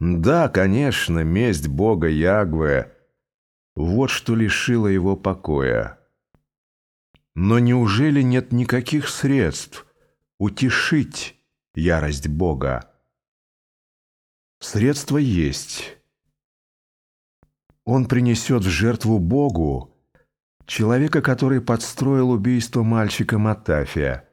Да, конечно, месть бога Ягве – вот что лишило его покоя. Но неужели нет никаких средств утешить ярость бога? Средства есть. Он принесет в жертву богу человека, который подстроил убийство мальчика Матафия,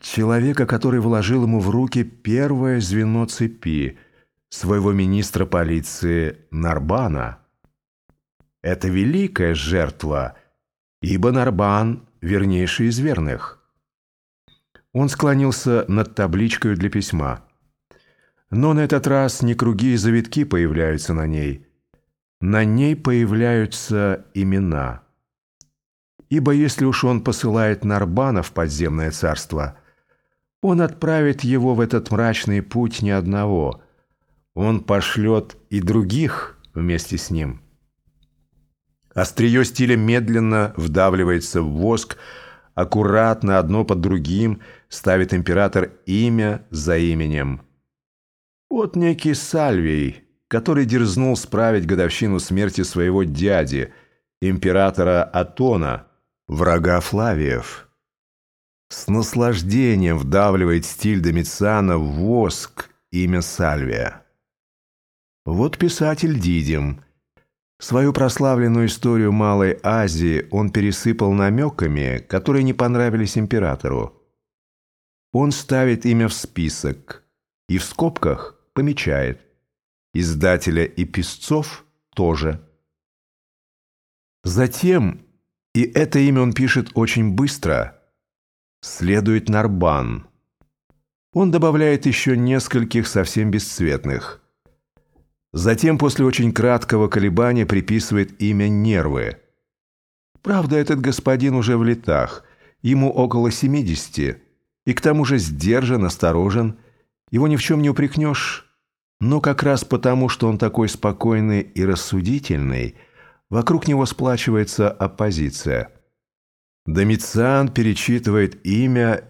человека, который вложил ему в руки первое звено цепи – своего министра полиции Нарбана. Это великая жертва, ибо Нарбан – вернейший из верных. Он склонился над табличкой для письма. Но на этот раз не круги и завитки появляются на ней. На ней появляются имена. Ибо если уж он посылает Нарбана в подземное царство, он отправит его в этот мрачный путь не одного – он пошлет и других вместе с ним. Острие стиля медленно вдавливается в воск, аккуратно, одно под другим, ставит император имя за именем. Вот некий Сальвий, который дерзнул справить годовщину смерти своего дяди, императора Атона, врага Флавиев. С наслаждением вдавливает стиль Домициана в воск имя Сальвия. Вот писатель Дидим. Свою прославленную историю Малой Азии он пересыпал намеками, которые не понравились императору. Он ставит имя в список и в скобках помечает. Издателя и писцов тоже. Затем, и это имя он пишет очень быстро, следует Нарбан. Он добавляет еще нескольких совсем бесцветных – Затем, после очень краткого колебания, приписывает имя Нервы. Правда, этот господин уже в летах, ему около 70, и к тому же сдержан, осторожен, его ни в чем не упрекнешь. Но как раз потому, что он такой спокойный и рассудительный, вокруг него сплачивается оппозиция. Домициан перечитывает имя,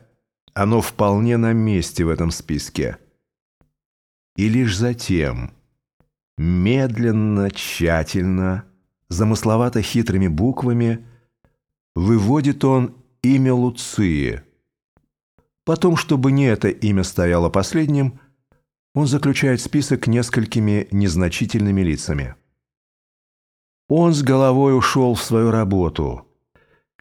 оно вполне на месте в этом списке. И лишь затем... Медленно, тщательно, замысловато хитрыми буквами выводит он имя Луции. Потом, чтобы не это имя стояло последним, он заключает список несколькими незначительными лицами. Он с головой ушел в свою работу.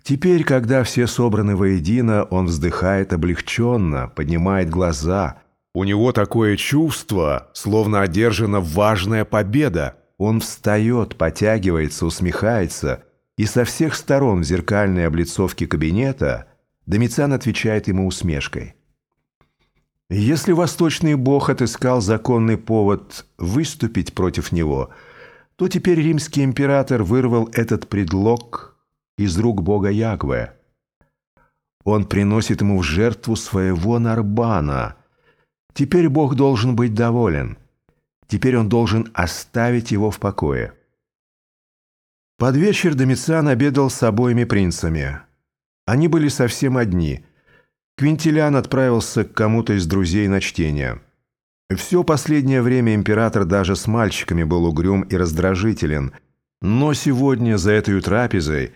Теперь, когда все собраны воедино, он вздыхает облегченно, поднимает глаза – у него такое чувство, словно одержана важная победа. Он встает, потягивается, усмехается, и со всех сторон в зеркальной облицовке кабинета Домициан отвечает ему усмешкой. Если восточный бог отыскал законный повод выступить против него, то теперь римский император вырвал этот предлог из рук бога Ягве. Он приносит ему в жертву своего Нарбана – Теперь Бог должен быть доволен. Теперь он должен оставить его в покое. Под вечер Домициан обедал с обоими принцами. Они были совсем одни. Квинтилян отправился к кому-то из друзей на чтение. Все последнее время император даже с мальчиками был угрюм и раздражителен, но сегодня за этой трапезой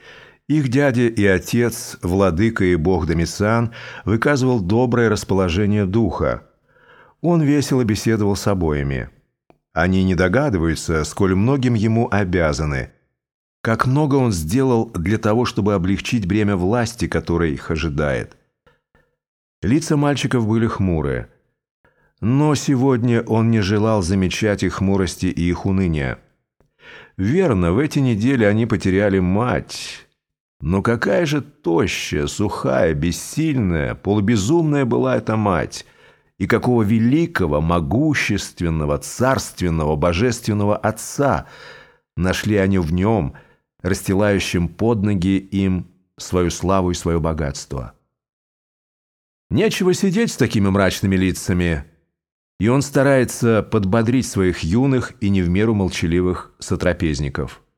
их дядя и отец, владыка и бог Домициан, выказывал доброе расположение духа. Он весело беседовал с обоими. Они не догадываются, сколь многим ему обязаны. Как много он сделал для того, чтобы облегчить бремя власти, которое их ожидает. Лица мальчиков были хмурые. Но сегодня он не желал замечать их хмурости и их уныния. Верно, в эти недели они потеряли мать. Но какая же тощая, сухая, бессильная, полубезумная была эта мать – и какого великого, могущественного, царственного, божественного Отца нашли они в нем, расстилающим под ноги им свою славу и свое богатство. Нечего сидеть с такими мрачными лицами, и он старается подбодрить своих юных и не в меру молчаливых сотрапезников –